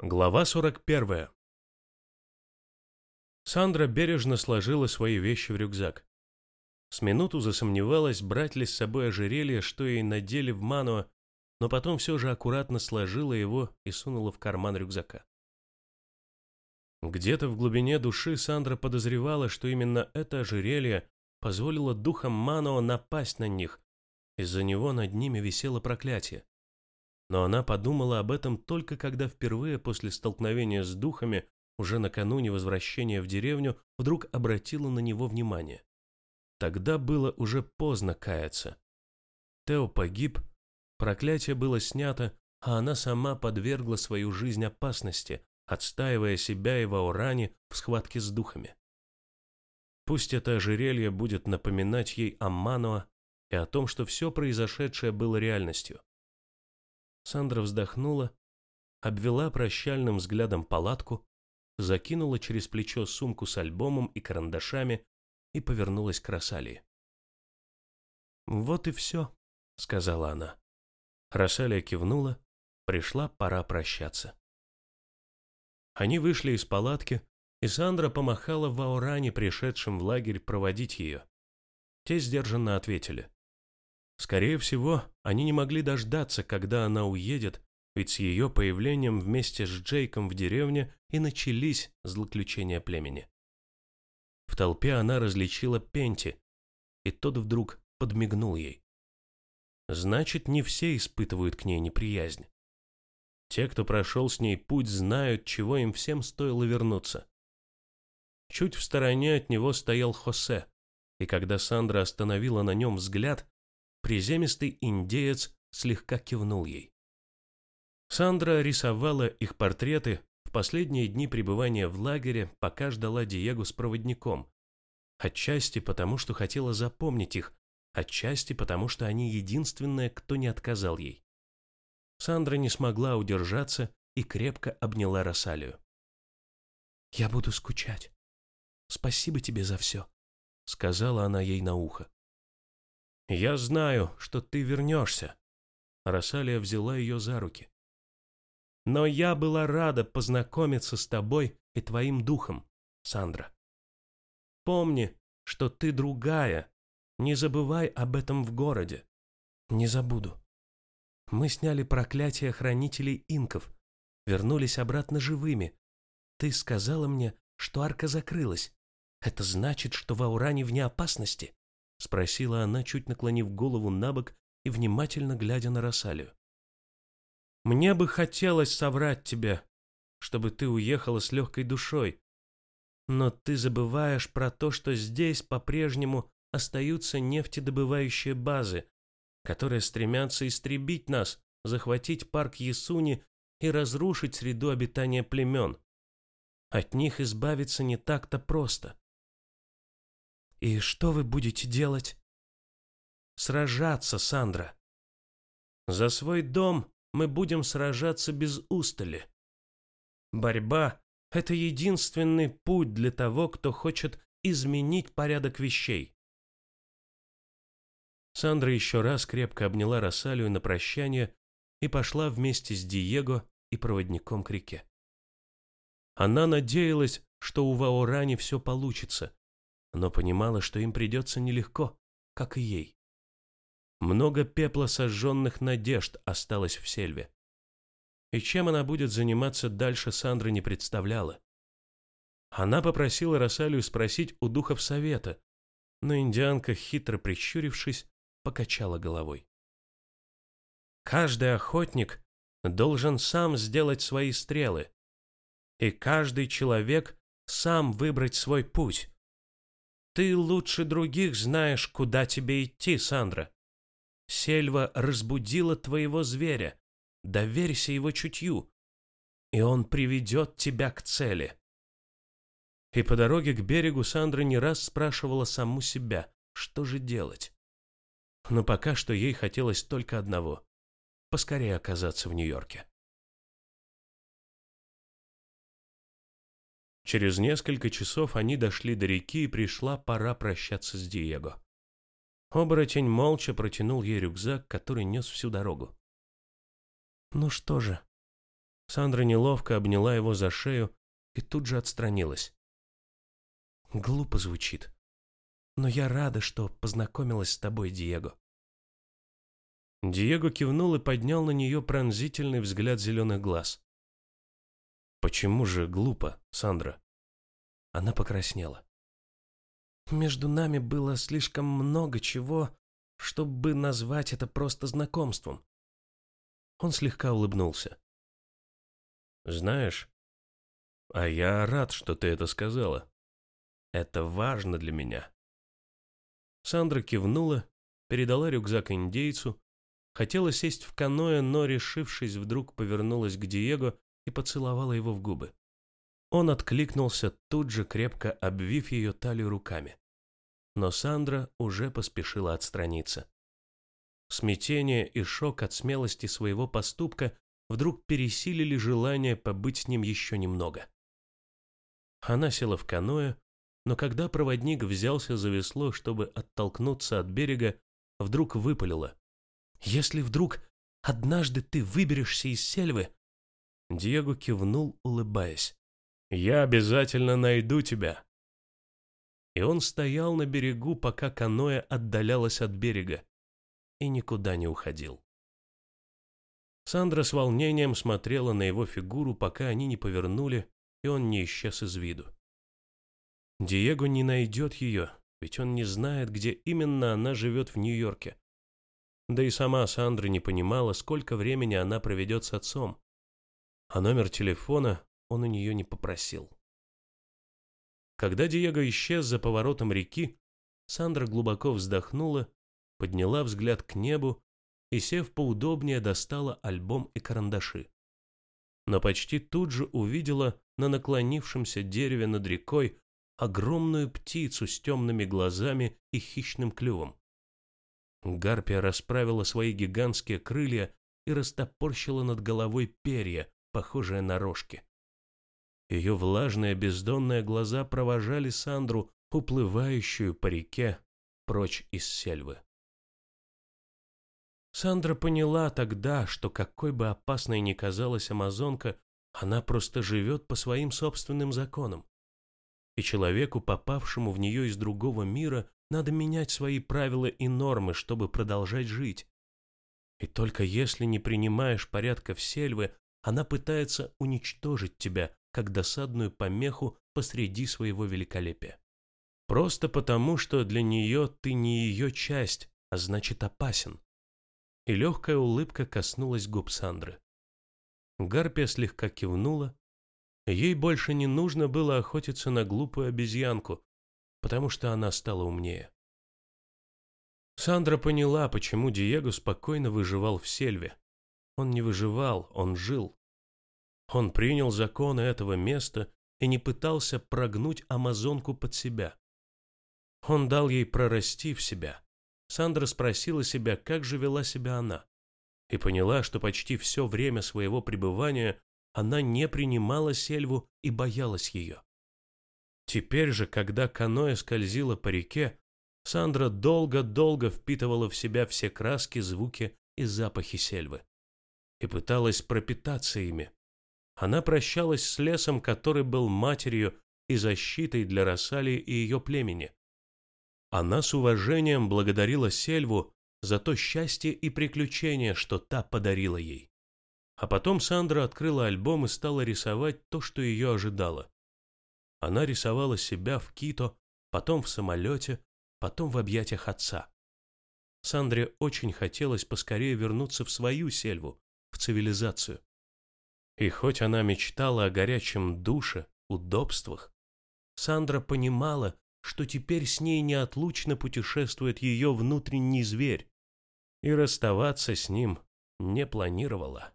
Глава 41. Сандра бережно сложила свои вещи в рюкзак. С минуту засомневалась, брать ли с собой ожерелье, что ей надели в Мануа, но потом все же аккуратно сложила его и сунула в карман рюкзака. Где-то в глубине души Сандра подозревала, что именно это ожерелье позволило духам Мануа напасть на них. Из-за него над ними висело проклятие. Но она подумала об этом только когда впервые после столкновения с духами, уже накануне возвращения в деревню, вдруг обратила на него внимание. Тогда было уже поздно каяться. Тео погиб, проклятие было снято, а она сама подвергла свою жизнь опасности, отстаивая себя и Ваурани в схватке с духами. Пусть это ожерелье будет напоминать ей о Мануа и о том, что все произошедшее было реальностью. Сандра вздохнула, обвела прощальным взглядом палатку, закинула через плечо сумку с альбомом и карандашами и повернулась к Рассалии. «Вот и все», — сказала она. Рассалия кивнула, пришла пора прощаться. Они вышли из палатки, и Сандра помахала в Ауране, пришедшим в лагерь, проводить ее. Те сдержанно ответили. Скорее всего, они не могли дождаться, когда она уедет, ведь с ее появлением вместе с Джейком в деревне и начались злоключения племени. В толпе она различила Пенти, и тот вдруг подмигнул ей. Значит, не все испытывают к ней неприязнь. Те, кто прошел с ней путь, знают, чего им всем стоило вернуться. Чуть в стороне от него стоял Хосе, и когда Сандра остановила на нем взгляд, приземистый индеец слегка кивнул ей. Сандра рисовала их портреты в последние дни пребывания в лагере, пока ждала Диего с проводником. Отчасти потому, что хотела запомнить их, отчасти потому, что они единственные, кто не отказал ей. Сандра не смогла удержаться и крепко обняла Росалию. «Я буду скучать. Спасибо тебе за все», — сказала она ей на ухо. «Я знаю, что ты вернешься». Росалия взяла ее за руки. «Но я была рада познакомиться с тобой и твоим духом, Сандра. Помни, что ты другая. Не забывай об этом в городе». «Не забуду. Мы сняли проклятие хранителей инков, вернулись обратно живыми. Ты сказала мне, что арка закрылась. Это значит, что в Ауране вне опасности?» — спросила она, чуть наклонив голову на бок и внимательно глядя на Росалию. «Мне бы хотелось соврать тебе, чтобы ты уехала с легкой душой, но ты забываешь про то, что здесь по-прежнему остаются нефтедобывающие базы, которые стремятся истребить нас, захватить парк Ясуни и разрушить среду обитания племен. От них избавиться не так-то просто. «И что вы будете делать?» «Сражаться, Сандра. За свой дом мы будем сражаться без устали. Борьба — это единственный путь для того, кто хочет изменить порядок вещей». Сандра еще раз крепко обняла Росалию на прощание и пошла вместе с Диего и проводником к реке. Она надеялась, что у Ваорани все получится, но понимала, что им придется нелегко, как и ей. Много пепла сожженных надежд осталось в сельве. И чем она будет заниматься дальше, Сандра не представляла. Она попросила Росалию спросить у духов совета, но индианка, хитро прищурившись, покачала головой. Каждый охотник должен сам сделать свои стрелы, и каждый человек сам выбрать свой путь. Ты лучше других знаешь, куда тебе идти, Сандра. Сельва разбудила твоего зверя. Доверься его чутью, и он приведет тебя к цели. И по дороге к берегу Сандра не раз спрашивала саму себя, что же делать. Но пока что ей хотелось только одного — поскорее оказаться в Нью-Йорке. Через несколько часов они дошли до реки, и пришла пора прощаться с Диего. Оборотень молча протянул ей рюкзак, который нес всю дорогу. «Ну что же, Сандра неловко обняла его за шею и тут же отстранилась. Глупо звучит. Но я рада, что познакомилась с тобой, Диего. Диего кивнул и поднял на нее пронзительный взгляд зеленых глаз. «Почему же глупо, Сандра?» Она покраснела. «Между нами было слишком много чего, чтобы назвать это просто знакомством». Он слегка улыбнулся. «Знаешь, а я рад, что ты это сказала. Это важно для меня». Сандра кивнула, передала рюкзак индейцу, хотела сесть в каноэ, но, решившись, вдруг повернулась к Диего и поцеловала его в губы. Он откликнулся, тут же крепко обвив ее талию руками. Но Сандра уже поспешила отстраниться. Смятение и шок от смелости своего поступка вдруг пересилили желание побыть с ним еще немного. Она села в каноэ, но когда проводник взялся за весло, чтобы оттолкнуться от берега, вдруг выпалила. «Если вдруг однажды ты выберешься из сельвы...» Диего кивнул, улыбаясь. Я обязательно найду тебя. И он стоял на берегу, пока каноэ отдалялось от берега, и никуда не уходил. Сандра с волнением смотрела на его фигуру, пока они не повернули, и он не исчез из виду. Диего не найдет ее, ведь он не знает, где именно она живет в Нью-Йорке. Да и сама Сандра не понимала, сколько времени она проведет с отцом. А номер телефона он у нее не попросил. Когда Диего исчез за поворотом реки, Сандра глубоко вздохнула, подняла взгляд к небу и, сев поудобнее, достала альбом и карандаши. Но почти тут же увидела на наклонившемся дереве над рекой огромную птицу с темными глазами и хищным клювом. Гарпия расправила свои гигантские крылья и растопорщила над головой перья, похожие на рожки. Ее влажные бездонные глаза провожали Сандру, уплывающую по реке, прочь из сельвы. Сандра поняла тогда, что какой бы опасной ни казалась амазонка, она просто живет по своим собственным законам. И человеку, попавшему в нее из другого мира, надо менять свои правила и нормы, чтобы продолжать жить. И только если не принимаешь порядков сельвы, она пытается уничтожить тебя, как досадную помеху посреди своего великолепия. Просто потому, что для нее ты не ее часть, а значит опасен. И легкая улыбка коснулась губ Сандры. Гарпия слегка кивнула. Ей больше не нужно было охотиться на глупую обезьянку, потому что она стала умнее. Сандра поняла, почему Диего спокойно выживал в сельве. Он не выживал, он жил. Он принял законы этого места и не пытался прогнуть амазонку под себя. Он дал ей прорасти в себя. Сандра спросила себя, как же вела себя она, и поняла, что почти все время своего пребывания она не принимала сельву и боялась ее. Теперь же, когда каноэ скользило по реке, Сандра долго-долго впитывала в себя все краски, звуки и запахи сельвы и пыталась пропитаться ими, она прощалась с лесом, который был матерью и защитой для Рассали и ее племени. Она с уважением благодарила Сельву за то счастье и приключения, что та подарила ей. А потом Сандра открыла альбом и стала рисовать то, что ее ожидало. Она рисовала себя в Кито, потом в самолете, потом в объятиях отца. Сандре очень хотелось поскорее вернуться в свою сельву, в цивилизацию. И хоть она мечтала о горячем душе, удобствах, Сандра понимала, что теперь с ней неотлучно путешествует ее внутренний зверь, и расставаться с ним не планировала.